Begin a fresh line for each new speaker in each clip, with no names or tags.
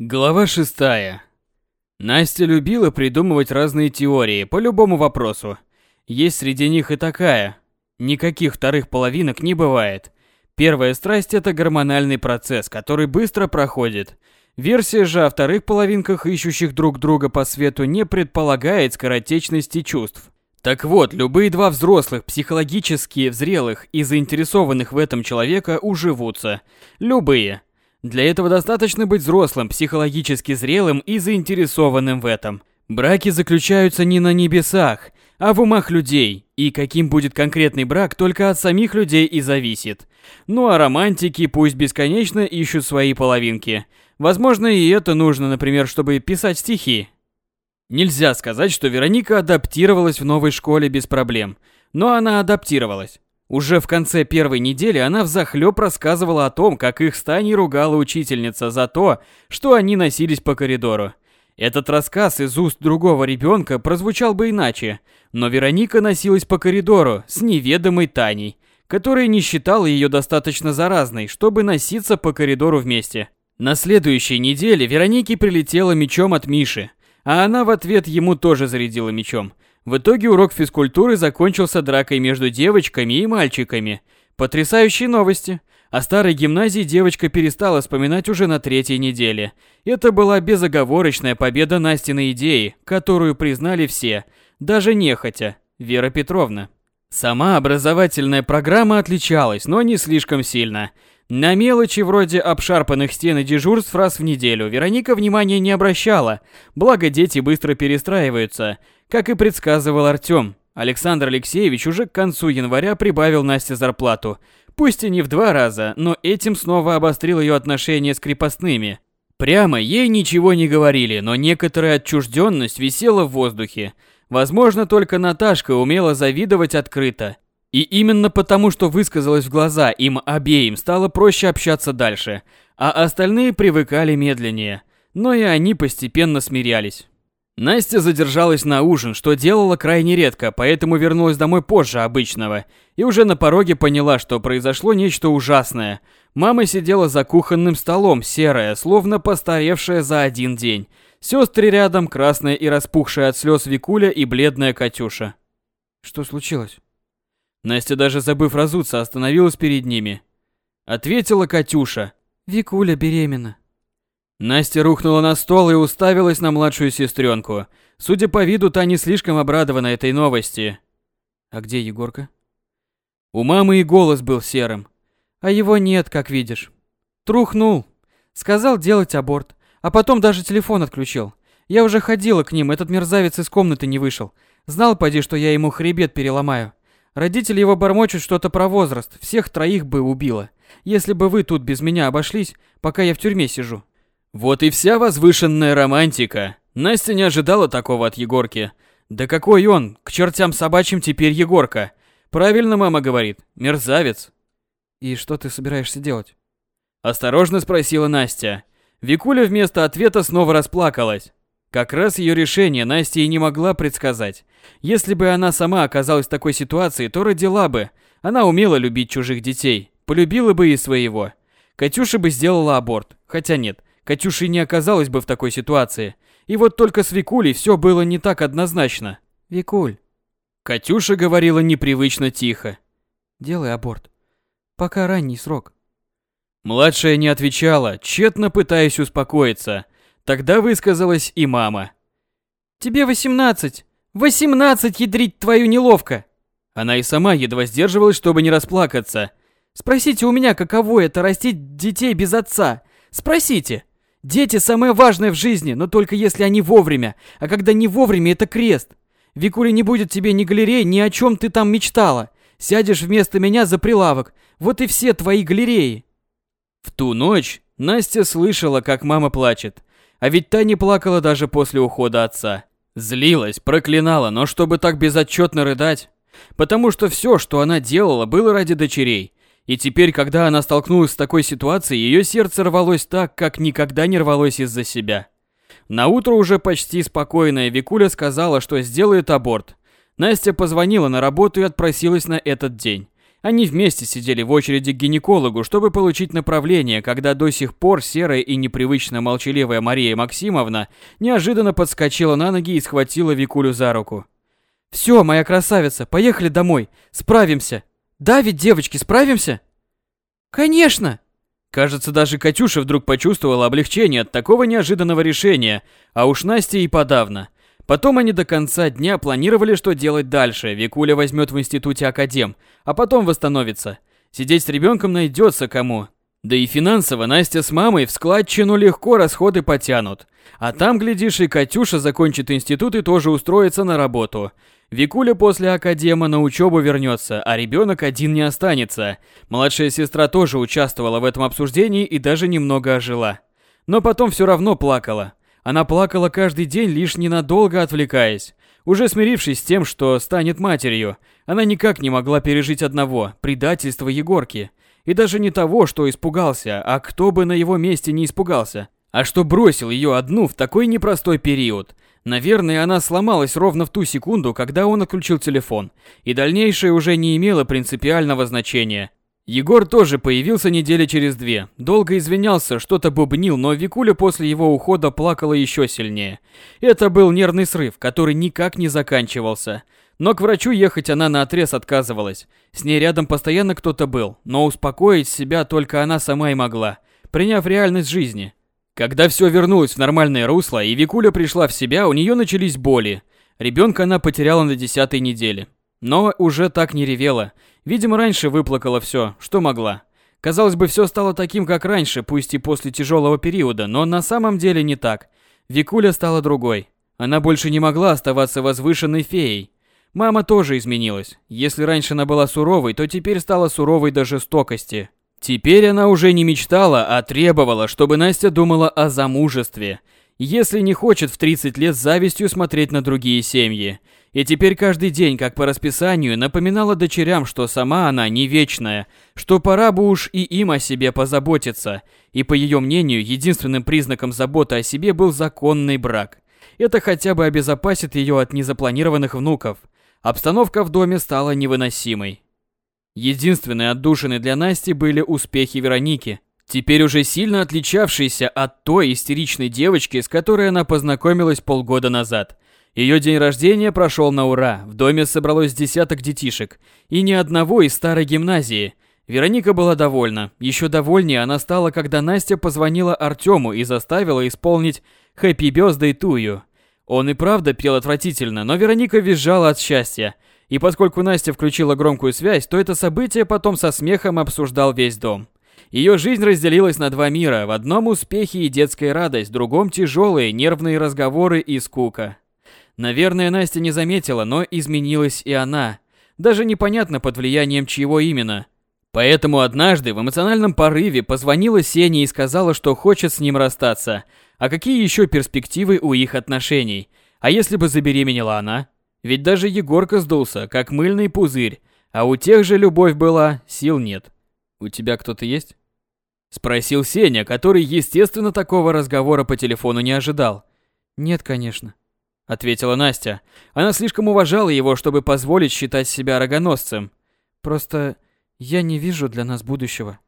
Глава шестая. Настя любила придумывать разные теории по любому вопросу. Есть среди них и такая. Никаких вторых половинок не бывает. Первая страсть – это гормональный процесс, который быстро проходит. Версия же о вторых половинках, ищущих друг друга по свету, не предполагает скоротечности чувств. Так вот, любые два взрослых, психологически зрелых и заинтересованных в этом человека уживутся. Любые – для этого достаточно быть взрослым, психологически зрелым и заинтересованным в этом. Браки заключаются не на небесах, а в умах людей, и каким будет конкретный брак только от самих людей и зависит. Ну а романтики пусть бесконечно ищут свои половинки. Возможно, и это нужно, например, чтобы писать стихи. Нельзя сказать, что Вероника адаптировалась в новой школе без проблем, но она адаптировалась. Уже в конце первой недели она взахлёб рассказывала о том, как их стани ругала учительница за то, что они носились по коридору. Этот рассказ из уст другого ребенка прозвучал бы иначе, но Вероника носилась по коридору с неведомой Таней, которая не считала ее достаточно заразной, чтобы носиться по коридору вместе. На следующей неделе Веронике прилетело мечом от Миши, а она в ответ ему тоже зарядила мечом – в итоге урок физкультуры закончился дракой между девочками и мальчиками. Потрясающие новости. О старой гимназии девочка перестала вспоминать уже на третьей неделе. Это была безоговорочная победа Настиной идеи, которую признали все, даже нехотя, Вера Петровна. Сама образовательная программа отличалась, но не слишком сильно. На мелочи вроде обшарпанных стен и дежурств раз в неделю Вероника внимания не обращала, благо дети быстро перестраиваются – как и предсказывал Артём, Александр Алексеевич уже к концу января прибавил Насте зарплату. Пусть и не в два раза, но этим снова обострил ее отношения с крепостными. Прямо ей ничего не говорили, но некоторая отчужденность висела в воздухе. Возможно, только Наташка умела завидовать открыто. И именно потому, что высказалась в глаза им обеим, стало проще общаться дальше, а остальные привыкали медленнее. Но и они постепенно смирялись. Настя задержалась на ужин, что делала крайне редко, поэтому вернулась домой позже обычного. И уже на пороге поняла, что произошло нечто ужасное. Мама сидела за кухонным столом, серая, словно постаревшая за один день. Сестры рядом, красная и распухшая от слез Викуля и бледная Катюша.
Что случилось?
Настя, даже забыв разуться, остановилась перед ними. Ответила Катюша.
Викуля беременна.
Настя рухнула на стол и уставилась на младшую сестренку. Судя по виду, та не слишком обрадована этой новости.
А где Егорка?
У мамы и голос был серым.
А его нет, как видишь. Трухнул. Сказал делать аборт. А потом даже телефон отключил. Я уже ходила к ним, этот мерзавец из комнаты не вышел. Знал, поди, что я ему хребет переломаю. Родители его бормочут что-то про возраст. Всех троих бы убило. Если бы вы тут без меня обошлись, пока я в тюрьме сижу.
Вот и вся возвышенная романтика. Настя не ожидала такого от Егорки. Да какой он, к чертям собачьим теперь Егорка. Правильно мама говорит, мерзавец.
И что ты собираешься делать?
Осторожно спросила Настя. Викуля вместо ответа снова расплакалась. Как раз ее решение Настя и не могла предсказать. Если бы она сама оказалась в такой ситуации, то родила бы. Она умела любить чужих детей, полюбила бы и своего. Катюша бы сделала аборт, хотя нет, Катюша не оказалась бы в такой ситуации. И вот только с Викулей все было не так однозначно.
«Викуль».
Катюша говорила непривычно тихо.
«Делай аборт. Пока ранний срок».
Младшая не отвечала, тщетно пытаясь успокоиться. Тогда высказалась и мама.
«Тебе восемнадцать! Восемнадцать, ядрить твою неловко!»
Она и сама едва сдерживалась, чтобы не расплакаться.
«Спросите у меня, каково это растить детей без отца. Спросите!» Дети самое важное в жизни, но только если они вовремя. А когда не вовремя, это крест. Викуля не будет тебе ни галерей, ни о чем ты там мечтала. Сядешь вместо меня за прилавок. Вот и все твои галереи.
В ту ночь Настя слышала, как мама плачет. А ведь та не плакала даже после ухода отца. Злилась, проклинала, но чтобы так безотчетно рыдать. Потому что все, что она делала, было ради дочерей. И теперь, когда она столкнулась с такой ситуацией, ее сердце рвалось так, как никогда не рвалось из-за себя. На утро уже почти спокойная Викуля сказала, что сделает аборт. Настя позвонила на работу и отпросилась на этот день. Они вместе сидели в очереди к гинекологу, чтобы получить направление, когда до сих пор серая и непривычно молчаливая Мария Максимовна неожиданно подскочила на ноги и схватила Викулю за руку.
«Все, моя красавица, поехали домой, справимся. Да ведь, девочки, справимся?» «Конечно!»
Кажется, даже Катюша вдруг почувствовала облегчение от такого неожиданного решения, а уж Настя и подавно. Потом они до конца дня планировали, что делать дальше. Викуля возьмет в институте академ, а потом восстановится. Сидеть с ребенком найдется кому. Да и финансово Настя с мамой в складчину легко расходы потянут. А там, глядишь, и Катюша закончит институт и тоже устроится на работу. Викуля после академа на учебу вернется, а ребенок один не останется. Младшая сестра тоже участвовала в этом обсуждении и даже немного ожила. Но потом все равно плакала. Она плакала каждый день, лишь ненадолго отвлекаясь. Уже смирившись с тем, что станет матерью, она никак не могла пережить одного – предательства Егорки. И даже не того, что испугался, а кто бы на его месте не испугался. А что бросил ее одну в такой непростой период. Наверное, она сломалась ровно в ту секунду, когда он отключил телефон, и дальнейшее уже не имело принципиального значения. Егор тоже появился недели через две. Долго извинялся, что-то бубнил, но Викуля после его ухода плакала еще сильнее. Это был нервный срыв, который никак не заканчивался. Но к врачу ехать она наотрез отказывалась. С ней рядом постоянно кто-то был, но успокоить себя только она сама и могла, приняв реальность жизни. Когда все вернулось в нормальное русло и Викуля пришла в себя, у нее начались боли. Ребенка она потеряла на десятой неделе. Но уже так не ревела. Видимо, раньше выплакала все, что могла. Казалось бы, все стало таким, как раньше, пусть и после тяжелого периода, но на самом деле не так. Викуля стала другой. Она больше не могла оставаться возвышенной феей. Мама тоже изменилась. Если раньше она была суровой, то теперь стала суровой до жестокости. Теперь она уже не мечтала, а требовала, чтобы Настя думала о замужестве. Если не хочет в 30 лет завистью смотреть на другие семьи. И теперь каждый день, как по расписанию, напоминала дочерям, что сама она не вечная, что пора бы уж и им о себе позаботиться. И по ее мнению, единственным признаком заботы о себе был законный брак. Это хотя бы обезопасит ее от незапланированных внуков. Обстановка в доме стала невыносимой. Единственной отдушиной для Насти были успехи Вероники, теперь уже сильно отличавшейся от той истеричной девочки, с которой она познакомилась полгода назад. Ее день рождения прошел на ура, в доме собралось десяток детишек, и ни одного из старой гимназии. Вероника была довольна. Еще довольнее она стала, когда Настя позвонила Артему и заставила исполнить «Happy Birthday to you». Он и правда пел отвратительно, но Вероника визжала от счастья. И поскольку Настя включила громкую связь, то это событие потом со смехом обсуждал весь дом. Ее жизнь разделилась на два мира. В одном успехи и детская радость, в другом тяжелые нервные разговоры и скука. Наверное, Настя не заметила, но изменилась и она. Даже непонятно под влиянием чьего именно. Поэтому однажды в эмоциональном порыве позвонила Сене и сказала, что хочет с ним расстаться. А какие еще перспективы у их отношений? А если бы забеременела она? Ведь даже Егорка сдулся, как мыльный пузырь, а у тех же любовь была, сил нет. «У тебя кто-то есть?» Спросил Сеня, который, естественно, такого разговора по телефону не ожидал.
«Нет, конечно», —
ответила Настя. Она слишком уважала его, чтобы позволить считать себя рогоносцем.
«Просто я не вижу для нас будущего».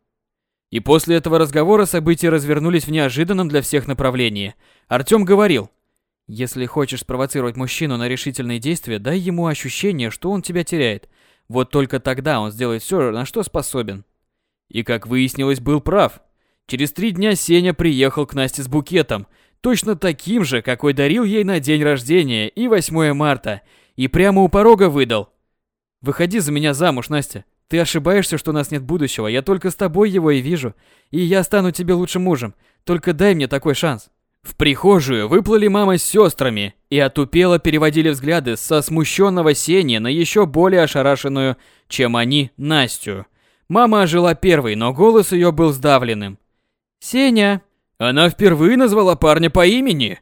И после этого разговора события развернулись в неожиданном для всех направлении. Артём говорил,
если хочешь спровоцировать мужчину на решительные действия, дай ему ощущение, что он тебя теряет. Вот только тогда он сделает все, на что способен.
И, как выяснилось, был прав. Через три дня Сеня приехал к Насте с букетом, точно таким же, какой дарил ей на день рождения и 8 марта, и прямо у порога выдал. «Выходи за меня замуж, Настя. Ты ошибаешься, что у нас нет будущего, я только с тобой его и вижу, и я стану тебе лучшим мужем. Только дай мне такой шанс». В прихожую выплыли мама с сестрами и отупело переводили взгляды со смущенного Сени на еще более ошарашенную, чем они, Настю. Мама ожила первой, но голос ее был сдавленным. «Сеня!» Она впервые назвала парня по имени.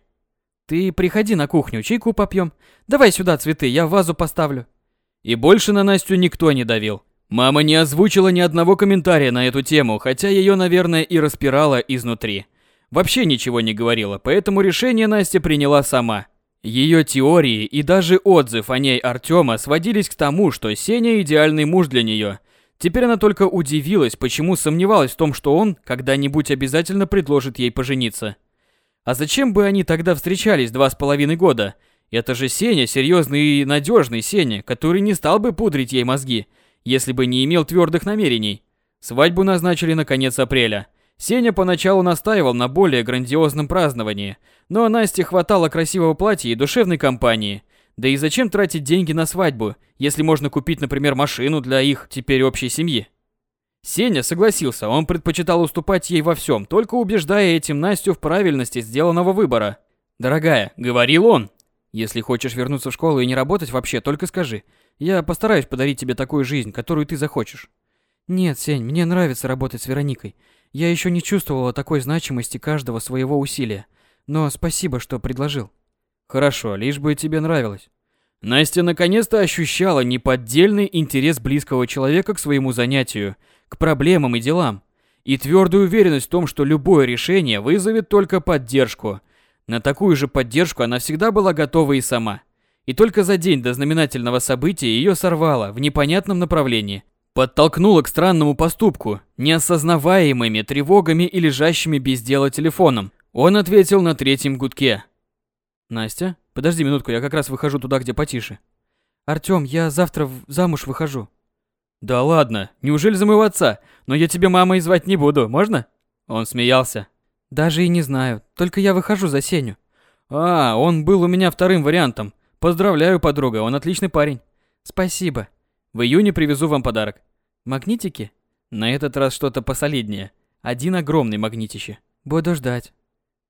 «Ты приходи на кухню, чайку попьем. Давай сюда цветы, я в вазу поставлю».
И больше на Настю никто не давил. Мама не озвучила ни одного комментария на эту тему, хотя ее, наверное, и распирала изнутри вообще ничего не говорила, поэтому решение Настя приняла сама. Ее теории и даже отзыв о ней Артема сводились к тому, что Сеня идеальный муж для нее. Теперь она только удивилась, почему сомневалась в том, что он когда-нибудь обязательно предложит ей пожениться. А зачем бы они тогда встречались два с половиной года? Это же Сеня, серьезный и надежный Сеня, который не стал бы пудрить ей мозги, если бы не имел твердых намерений. Свадьбу назначили на конец апреля. Сеня поначалу настаивал на более грандиозном праздновании, но Насте хватало красивого платья и душевной компании. Да и зачем тратить деньги на свадьбу, если можно купить, например, машину для их теперь общей семьи? Сеня согласился, он предпочитал уступать ей во всем, только убеждая этим Настю в правильности сделанного выбора. «Дорогая», — говорил он, — «если хочешь вернуться в школу и не работать вообще, только скажи. Я постараюсь подарить тебе такую жизнь, которую ты захочешь».
«Нет, Сень, мне нравится работать с Вероникой. Я еще не чувствовала такой значимости каждого своего усилия. Но спасибо, что предложил.
Хорошо, лишь бы тебе нравилось. Настя наконец-то ощущала неподдельный интерес близкого человека к своему занятию, к проблемам и делам, и твердую уверенность в том, что любое решение вызовет только поддержку. На такую же поддержку она всегда была готова и сама. И только за день до знаменательного события ее сорвало в непонятном направлении, подтолкнуло к странному поступку, неосознаваемыми тревогами и лежащими без дела телефоном. Он ответил на третьем гудке.
Настя, подожди минутку, я как раз выхожу туда, где потише. Артём, я завтра в замуж выхожу.
Да ладно, неужели за моего отца? Но я тебе мамой звать не буду, можно? Он смеялся.
Даже и не знаю, только я выхожу за Сеню.
А, он был у меня вторым вариантом. Поздравляю, подруга, он отличный парень.
Спасибо.
В июне привезу вам подарок.
Магнитики?
На этот раз что-то посолиднее. Один огромный магнитище.
Буду ждать.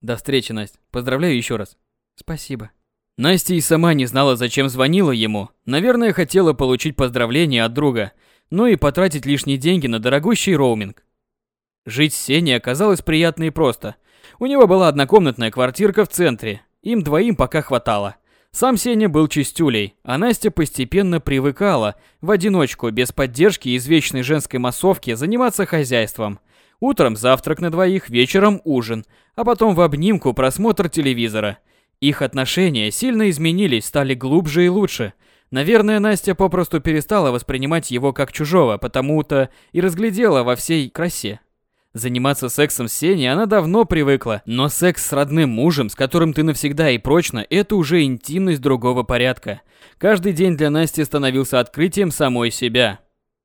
До встречи, Настя. Поздравляю еще раз.
Спасибо.
Настя и сама не знала, зачем звонила ему. Наверное, хотела получить поздравление от друга, ну и потратить лишние деньги на дорогущий роуминг. Жить с Сеней оказалось приятно и просто. У него была однокомнатная квартирка в центре. Им двоим пока хватало. Сам Сеня был чистюлей, а Настя постепенно привыкала в одиночку, без поддержки извечной женской массовки, заниматься хозяйством. Утром завтрак на двоих, вечером ужин, а потом в обнимку просмотр телевизора – их отношения сильно изменились, стали глубже и лучше. Наверное, Настя попросту перестала воспринимать его как чужого, потому-то и разглядела во всей красе. Заниматься сексом с Сеней она давно привыкла, но секс с родным мужем, с которым ты навсегда и прочно, это уже интимность другого порядка. Каждый день для Насти становился открытием самой себя.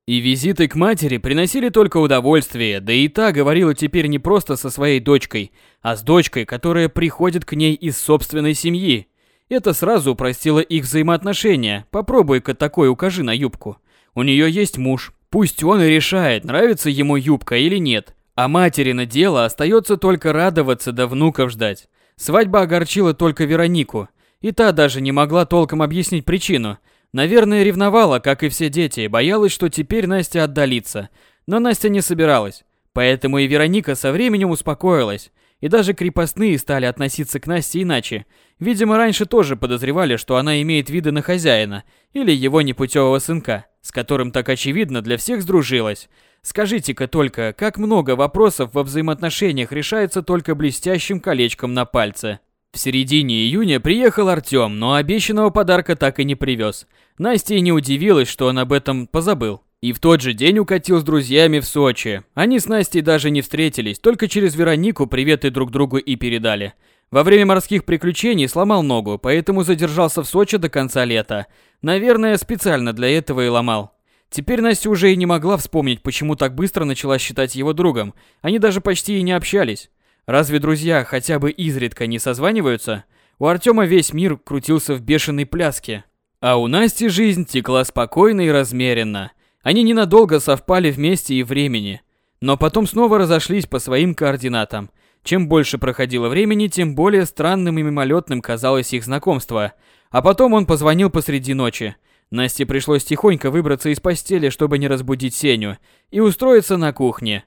И визиты к матери приносили только удовольствие, да и та говорила теперь не просто со своей дочкой, а с дочкой, которая приходит к ней из собственной семьи. Это сразу упростило их взаимоотношения. Попробуй-ка такой укажи на юбку. У нее есть муж. Пусть он и решает, нравится ему юбка или нет. А матери на дело остается только радоваться да внуков ждать. Свадьба огорчила только Веронику. И та даже не могла толком объяснить причину – Наверное, ревновала, как и все дети, боялась, что теперь Настя отдалится. Но Настя не собиралась. Поэтому и Вероника со временем успокоилась. И даже крепостные стали относиться к Насте иначе. Видимо, раньше тоже подозревали, что она имеет виды на хозяина или его непутевого сынка, с которым так очевидно для всех сдружилась. Скажите-ка только, как много вопросов во взаимоотношениях решается только блестящим колечком на пальце. В середине июня приехал Артём, но обещанного подарка так и не привез. Настя не удивилась, что он об этом позабыл. И в тот же день укатил с друзьями в Сочи. Они с Настей даже не встретились, только через Веронику приветы друг другу и передали. Во время морских приключений сломал ногу, поэтому задержался в Сочи до конца лета. Наверное, специально для этого и ломал. Теперь Настя уже и не могла вспомнить, почему так быстро начала считать его другом. Они даже почти и не общались. Разве друзья хотя бы изредка не созваниваются? У Артема весь мир крутился в бешеной пляске. А у Насти жизнь текла спокойно и размеренно. Они ненадолго совпали вместе и времени. Но потом снова разошлись по своим координатам. Чем больше проходило времени, тем более странным и мимолетным казалось их знакомство. А потом он позвонил посреди ночи. Насте пришлось тихонько выбраться из постели, чтобы не разбудить Сеню, и устроиться на кухне.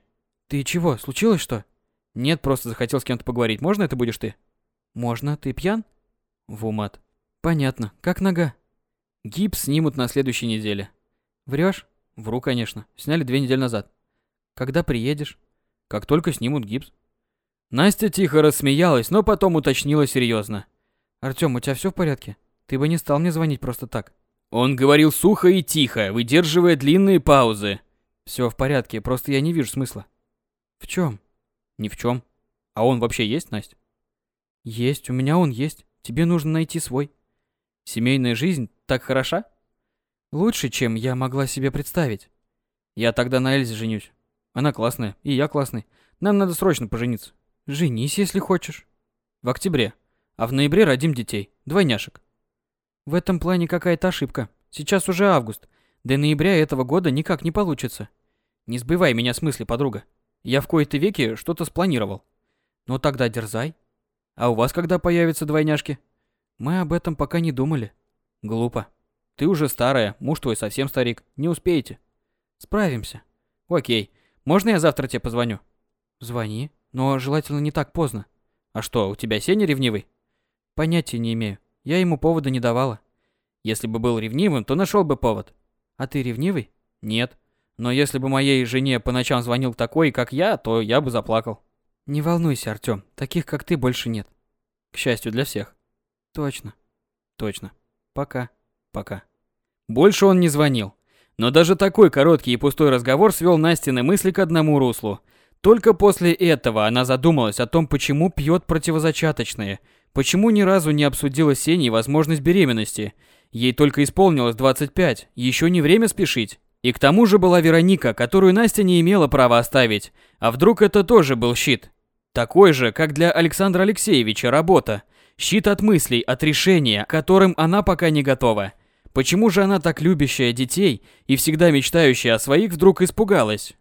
«Ты чего, случилось что?»
Нет, просто захотел с кем-то поговорить. Можно это будешь ты?
Можно. Ты пьян?
В умат.
Понятно. Как нога?
Гипс снимут на следующей неделе.
Врешь?
Вру, конечно. Сняли две недели назад.
Когда приедешь?
Как только снимут гипс. Настя тихо рассмеялась, но потом уточнила серьезно.
Артём, у тебя все в порядке? Ты бы не стал мне звонить просто так.
Он говорил сухо и тихо, выдерживая длинные паузы. Все в порядке, просто я не вижу смысла.
В чем?
Ни в чем. А он вообще есть, Настя?
Есть, у меня он есть. Тебе нужно найти свой.
Семейная жизнь так хороша?
Лучше, чем я могла себе представить.
Я тогда на Эльзе женюсь. Она классная, и я классный. Нам надо срочно пожениться.
Женись, если хочешь.
В октябре. А в ноябре родим детей. Двойняшек.
В этом плане какая-то ошибка. Сейчас уже август. До ноября этого года никак не получится.
Не сбивай меня с мысли, подруга. Я в кои-то веки что-то спланировал.
Ну тогда дерзай.
А у вас когда появятся двойняшки?
Мы об этом пока не думали.
Глупо. Ты уже старая, муж твой совсем старик. Не успеете.
Справимся.
Окей. Можно я завтра тебе позвоню?
Звони, но желательно не так поздно.
А что, у тебя Сеня ревнивый?
Понятия не имею. Я ему повода не давала.
Если бы был ревнивым, то нашел бы повод.
А ты ревнивый?
Нет. Но если бы моей жене по ночам звонил такой, как я, то я бы заплакал.
Не волнуйся, Артём. Таких, как ты, больше нет.
К счастью для всех.
Точно.
Точно.
Пока.
Пока. Больше он не звонил. Но даже такой короткий и пустой разговор свел Настины мысли к одному руслу. Только после этого она задумалась о том, почему пьет противозачаточные, почему ни разу не обсудила с Сеней возможность беременности. Ей только исполнилось 25, еще не время спешить. И к тому же была Вероника, которую Настя не имела права оставить. А вдруг это тоже был щит? Такой же, как для Александра Алексеевича работа. Щит от мыслей, от решения, которым она пока не готова. Почему же она так любящая детей и всегда мечтающая о своих вдруг испугалась?